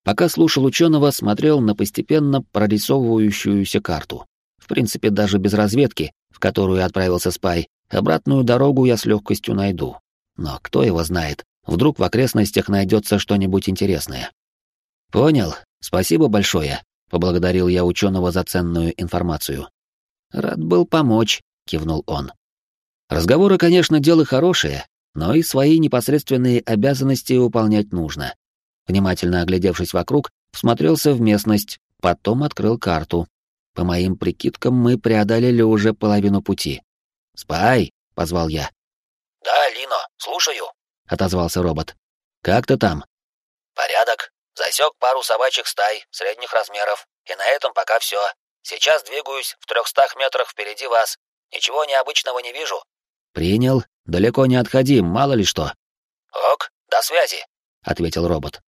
Пока слушал ученого, смотрел на постепенно прорисовывающуюся карту. В принципе, даже без разведки, в которую отправился Спай, обратную дорогу я с легкостью найду. Но кто его знает, вдруг в окрестностях найдется что-нибудь интересное. Понял, спасибо большое, поблагодарил я ученого за ценную информацию. Рад был помочь, кивнул он. Разговоры, конечно, дело хорошее, но и свои непосредственные обязанности выполнять нужно. Внимательно оглядевшись вокруг, всмотрелся в местность, потом открыл карту. По моим прикидкам, мы преодолели уже половину пути. «Спай!» — позвал я. «Да, Лино, слушаю», — отозвался робот. «Как ты там?» «Порядок. Засек пару собачьих стай, средних размеров, и на этом пока все. Сейчас двигаюсь в трехстах метрах впереди вас. Ничего необычного не вижу». «Принял. Далеко не отходи, мало ли что». «Ок, до связи», — ответил робот.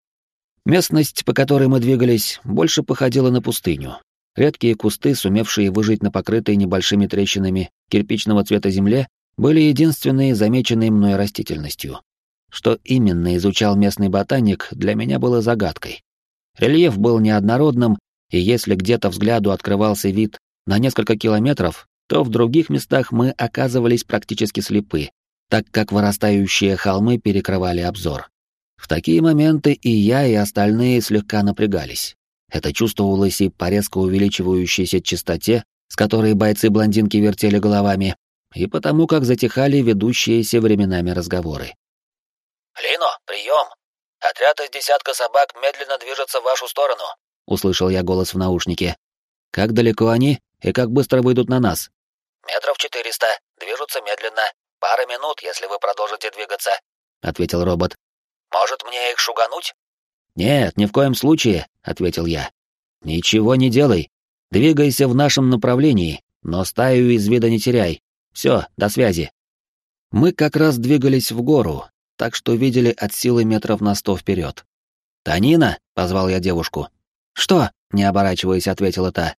Местность, по которой мы двигались, больше походила на пустыню. Редкие кусты, сумевшие выжить на покрытой небольшими трещинами кирпичного цвета земле, были единственной замеченной мной растительностью. Что именно изучал местный ботаник, для меня было загадкой. Рельеф был неоднородным, и если где-то взгляду открывался вид на несколько километров, то в других местах мы оказывались практически слепы, так как вырастающие холмы перекрывали обзор. В такие моменты и я, и остальные слегка напрягались. Это чувствовалось и по резко увеличивающейся частоте, с которой бойцы-блондинки вертели головами, и потому как затихали ведущиеся временами разговоры. «Лино, прием! Отряд из десятка собак медленно движется в вашу сторону», — услышал я голос в наушнике. «Как далеко они и как быстро выйдут на нас?» «Метров четыреста. Движутся медленно. Пара минут, если вы продолжите двигаться», — ответил робот. Может, мне их шугануть? Нет, ни в коем случае, ответил я. Ничего не делай. Двигайся в нашем направлении, но стаю из вида не теряй. Все, до связи. Мы как раз двигались в гору, так что видели от силы метров на сто вперед. «Танина!» — позвал я девушку. «Что?» — не оборачиваясь, ответила та.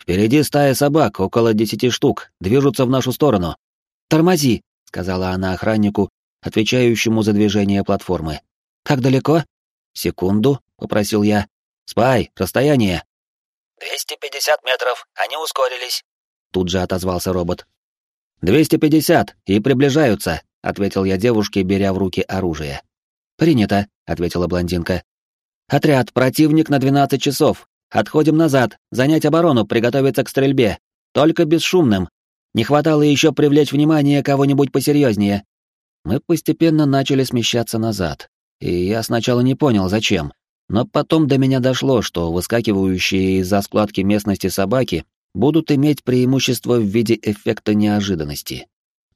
«Впереди стая собак, около десяти штук, движутся в нашу сторону». «Тормози!» — сказала она охраннику, отвечающему за движение платформы. Как далеко? Секунду, попросил я. Спай, расстояние. 250 метров, они ускорились. Тут же отозвался робот. «Двести пятьдесят, и приближаются», — ответил я девушке, беря в руки оружие. «Принято», — ответила блондинка. «Отряд, противник на двенадцать часов. Отходим назад, занять оборону, приготовиться к стрельбе. Только бесшумным. Не хватало еще привлечь внимание кого-нибудь посерьезнее». Мы постепенно начали смещаться назад, и я сначала не понял, зачем. Но потом до меня дошло, что выскакивающие из-за складки местности собаки будут иметь преимущество в виде эффекта неожиданности.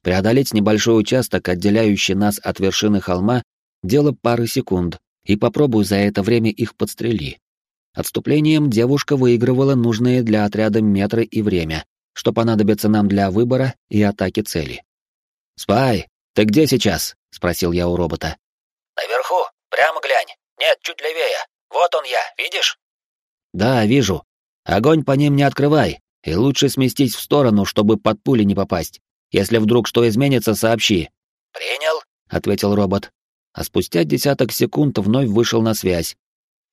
Преодолеть небольшой участок, отделяющий нас от вершины холма, дело пары секунд, и попробуй за это время их подстрели. Отступлением девушка выигрывала нужные для отряда метры и время, что понадобится нам для выбора и атаки цели. «Спай, ты где сейчас?» — спросил я у робота. Наверху, прямо глянь. Нет, чуть левее. Вот он я, видишь? Да, вижу. Огонь по ним не открывай, и лучше сместись в сторону, чтобы под пули не попасть. Если вдруг что изменится, сообщи. Принял, ответил робот. А спустя десяток секунд вновь вышел на связь.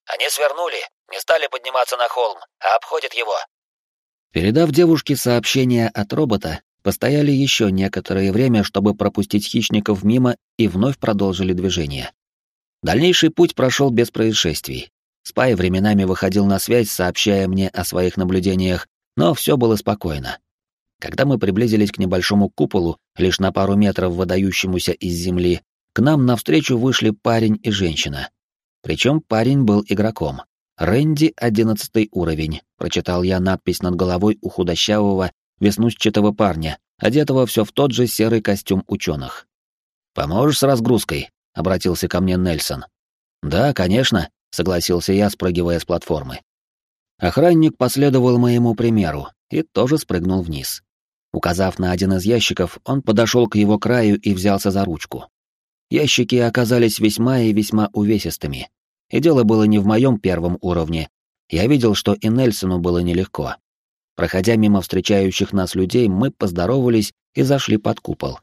Они свернули, не стали подниматься на холм, а обходят его. Передав девушке сообщение от робота, Постояли еще некоторое время, чтобы пропустить хищников мимо, и вновь продолжили движение. Дальнейший путь прошел без происшествий. Спай временами выходил на связь, сообщая мне о своих наблюдениях, но все было спокойно. Когда мы приблизились к небольшому куполу, лишь на пару метров выдающемуся из земли, к нам навстречу вышли парень и женщина. Причем парень был игроком. «Рэнди, одиннадцатый уровень», — прочитал я надпись над головой у худощавого, веснущатого парня, одетого все в тот же серый костюм ученых. «Поможешь с разгрузкой?» — обратился ко мне Нельсон. «Да, конечно», — согласился я, спрыгивая с платформы. Охранник последовал моему примеру и тоже спрыгнул вниз. Указав на один из ящиков, он подошел к его краю и взялся за ручку. Ящики оказались весьма и весьма увесистыми. И дело было не в моем первом уровне. Я видел, что и Нельсону было нелегко. Проходя мимо встречающих нас людей, мы поздоровались и зашли под купол.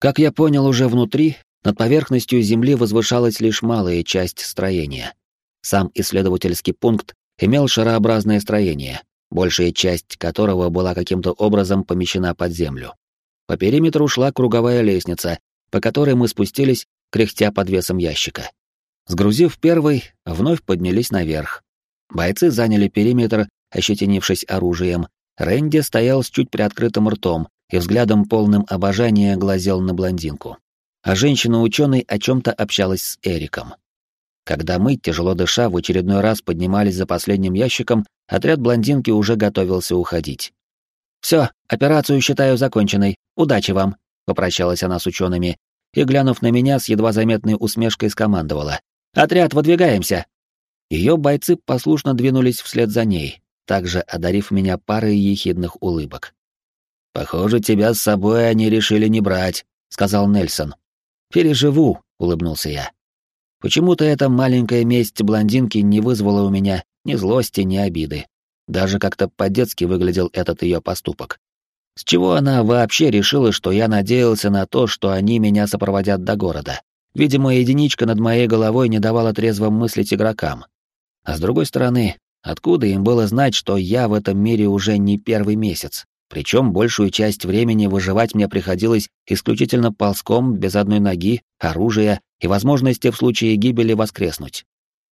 Как я понял уже внутри, над поверхностью Земли возвышалась лишь малая часть строения. Сам исследовательский пункт имел шарообразное строение, большая часть которого была каким-то образом помещена под землю. По периметру шла круговая лестница, по которой мы спустились, кряхтя под весом ящика. Сгрузив первый, вновь поднялись наверх. Бойцы заняли периметр, ощетинившись оружием. Рэнди стоял с чуть приоткрытым ртом и взглядом полным обожания глазел на блондинку. А женщина-ученый о чем-то общалась с Эриком. Когда мы, тяжело дыша, в очередной раз поднимались за последним ящиком, отряд блондинки уже готовился уходить. «Все, операцию считаю законченной. Удачи вам!» — попрощалась она с учеными и, глянув на меня, с едва заметной усмешкой скомандовала. «Отряд, выдвигаемся!» Ее бойцы послушно двинулись вслед за ней, также одарив меня парой ехидных улыбок. «Похоже, тебя с собой они решили не брать», — сказал Нельсон. «Переживу», — улыбнулся я. Почему-то эта маленькая месть блондинки не вызвала у меня ни злости, ни обиды. Даже как-то по-детски выглядел этот ее поступок. С чего она вообще решила, что я надеялся на то, что они меня сопроводят до города? Видимо, единичка над моей головой не давала трезво мыслить игрокам. А с другой стороны, откуда им было знать, что я в этом мире уже не первый месяц? Причем большую часть времени выживать мне приходилось исключительно ползком, без одной ноги, оружия и возможности в случае гибели воскреснуть.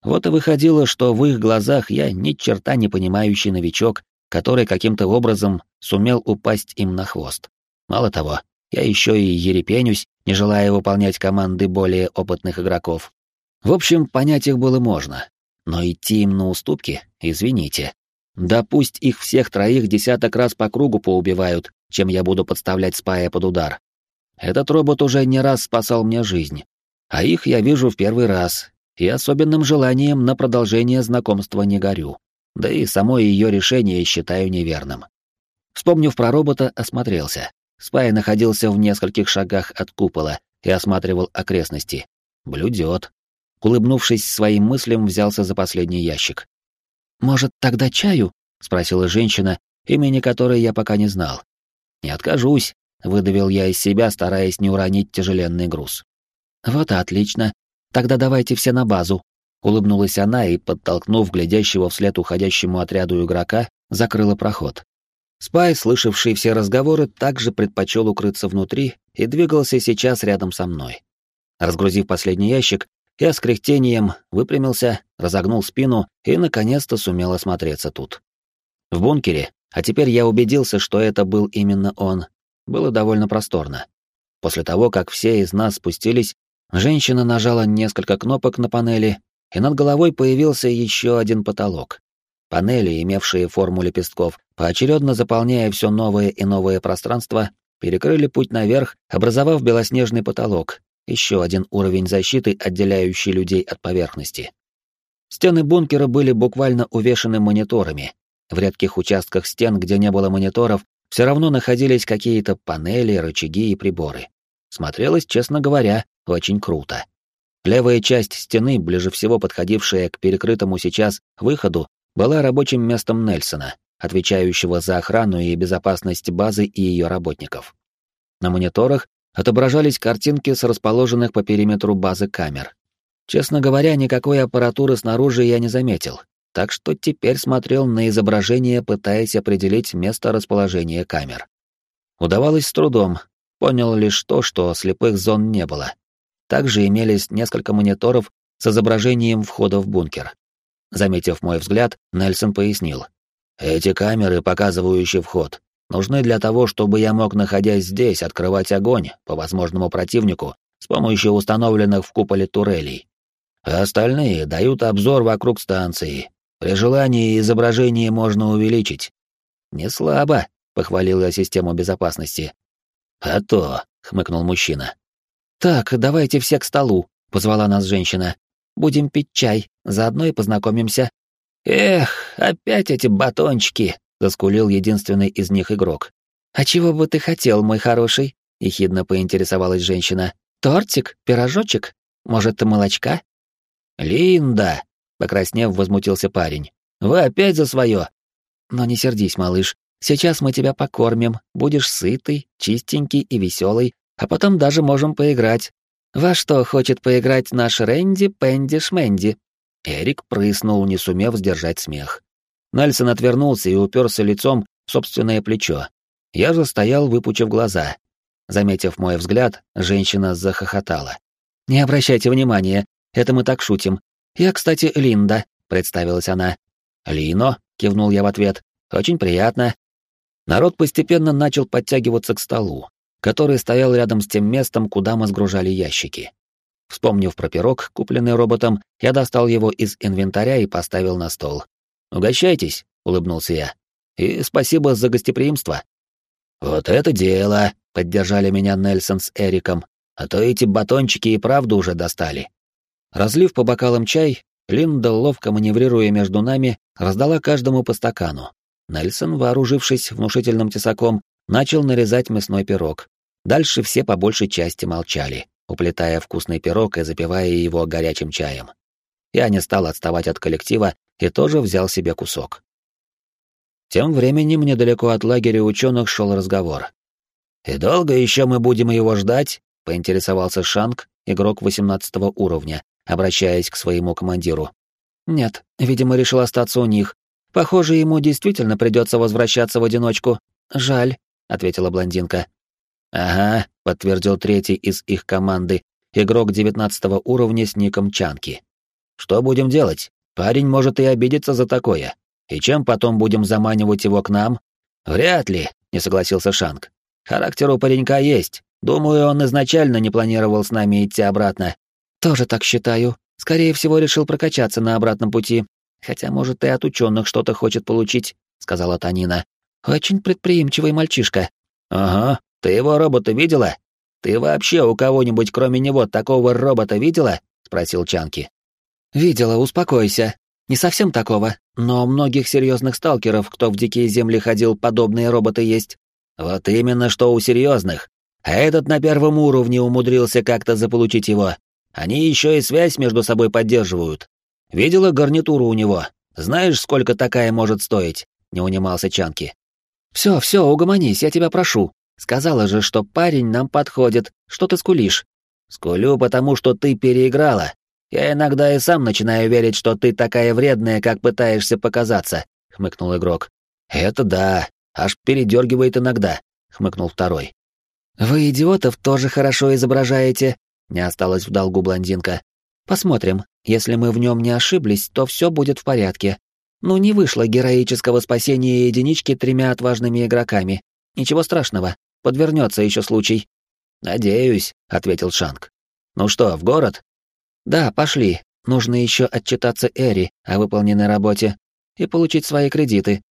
Вот и выходило, что в их глазах я ни черта не понимающий новичок, который каким-то образом сумел упасть им на хвост. Мало того, я еще и ерепенюсь, не желая выполнять команды более опытных игроков. В общем, понять их было можно, но идти им на уступки, извините, да пусть их всех троих десяток раз по кругу поубивают, чем я буду подставлять спая под удар. Этот робот уже не раз спасал мне жизнь, а их я вижу в первый раз, и особенным желанием на продолжение знакомства не горю. Да и само ее решение считаю неверным. Вспомнив про робота, осмотрелся. Спай находился в нескольких шагах от купола и осматривал окрестности. Блюдет. Улыбнувшись своим мыслям, взялся за последний ящик. «Может, тогда чаю?» — спросила женщина, имени которой я пока не знал. «Не откажусь», — выдавил я из себя, стараясь не уронить тяжеленный груз. «Вот и отлично. Тогда давайте все на базу», — улыбнулась она и, подтолкнув глядящего вслед уходящему отряду игрока, закрыла проход. Спай, слышавший все разговоры, также предпочел укрыться внутри и двигался сейчас рядом со мной. Разгрузив последний ящик, я с кряхтением выпрямился, разогнул спину и, наконец-то, сумел осмотреться тут. В бункере, а теперь я убедился, что это был именно он, было довольно просторно. После того, как все из нас спустились, женщина нажала несколько кнопок на панели, и над головой появился еще один потолок. Панели, имевшие форму лепестков, поочередно заполняя все новое и новое пространство, перекрыли путь наверх, образовав белоснежный потолок, еще один уровень защиты, отделяющий людей от поверхности. Стены бункера были буквально увешаны мониторами. В редких участках стен, где не было мониторов, все равно находились какие-то панели, рычаги и приборы. Смотрелось, честно говоря, очень круто. Левая часть стены, ближе всего подходившая к перекрытому сейчас выходу, была рабочим местом Нельсона, отвечающего за охрану и безопасность базы и ее работников. На мониторах отображались картинки с расположенных по периметру базы камер. Честно говоря, никакой аппаратуры снаружи я не заметил, так что теперь смотрел на изображение, пытаясь определить место расположения камер. Удавалось с трудом, понял лишь то, что слепых зон не было. Также имелись несколько мониторов с изображением входа в бункер. Заметив мой взгляд, Нельсон пояснил. «Эти камеры, показывающие вход, нужны для того, чтобы я мог, находясь здесь, открывать огонь по возможному противнику с помощью установленных в куполе турелей. А остальные дают обзор вокруг станции. При желании изображение можно увеличить. Не слабо, похвалил я систему безопасности. А то, хмыкнул мужчина. Так, давайте все к столу, позвала нас женщина. Будем пить чай, заодно и познакомимся. Эх, опять эти батончики, — заскулил единственный из них игрок. «А чего бы ты хотел, мой хороший?» — ехидно поинтересовалась женщина. «Тортик? Пирожочек? Может, молочка?» «Линда!» — покраснев, возмутился парень. «Вы опять за свое!» «Но не сердись, малыш. Сейчас мы тебя покормим, будешь сытый, чистенький и веселый, а потом даже можем поиграть. Во что хочет поиграть наш Рэнди Пенди Шменди?» Эрик прыснул, не сумев сдержать смех. Нельсон отвернулся и уперся лицом в собственное плечо. Я же стоял, выпучив глаза. Заметив мой взгляд, женщина захохотала. «Не обращайте внимания, это мы так шутим. Я, кстати, Линда», — представилась она. «Лино», — кивнул я в ответ. «Очень приятно». Народ постепенно начал подтягиваться к столу, который стоял рядом с тем местом, куда мы сгружали ящики. Вспомнив про пирог, купленный роботом, я достал его из инвентаря и поставил на стол. «Угощайтесь», — улыбнулся я. «И спасибо за гостеприимство». «Вот это дело!» — поддержали меня Нельсон с Эриком. «А то эти батончики и правду уже достали». Разлив по бокалам чай, Линда, ловко маневрируя между нами, раздала каждому по стакану. Нельсон, вооружившись внушительным тесаком, начал нарезать мясной пирог. Дальше все по большей части молчали, уплетая вкусный пирог и запивая его горячим чаем. Я не стал отставать от коллектива и тоже взял себе кусок. Тем временем недалеко от лагеря ученых шел разговор. «И долго еще мы будем его ждать?» — поинтересовался Шанг, игрок 18 уровня, обращаясь к своему командиру. «Нет, видимо, решил остаться у них. Похоже, ему действительно придется возвращаться в одиночку. Жаль», — ответила блондинка. «Ага», — подтвердил третий из их команды, игрок 19 уровня с ником Чанки. «Что будем делать? Парень может и обидеться за такое. И чем потом будем заманивать его к нам? Вряд ли, не согласился Шанг. Характер у паренька есть. Думаю, он изначально не планировал с нами идти обратно. Тоже так считаю. Скорее всего, решил прокачаться на обратном пути. Хотя, может, и от ученых что-то хочет получить, сказала Танина. Очень предприимчивый мальчишка. Ага. Ты его робота видела? Ты вообще у кого-нибудь, кроме него, такого робота видела? спросил Чанки. Видела, успокойся. Не совсем такого, но у многих серьезных сталкеров, кто в дикие земли ходил, подобные роботы есть. Вот именно что у серьезных. А этот на первом уровне умудрился как-то заполучить его. Они еще и связь между собой поддерживают. Видела гарнитуру у него? Знаешь, сколько такая может стоить? Не унимался Чанки. Все, все, угомонись, я тебя прошу. Сказала же, что парень нам подходит. Что ты скулишь? Скулю, потому что ты переиграла. Я иногда и сам начинаю верить, что ты такая вредная, как пытаешься показаться, хмыкнул игрок. Это да, аж передергивает иногда, хмыкнул второй. Вы идиотов тоже хорошо изображаете, не осталась в долгу блондинка. Посмотрим, если мы в нем не ошиблись, то все будет в порядке. Ну, не вышло героического спасения единички тремя отважными игроками. Ничего страшного, подвернется еще случай. Надеюсь, ответил Шанг. Ну что, в город? «Да, пошли. Нужно еще отчитаться Эри о выполненной работе и получить свои кредиты.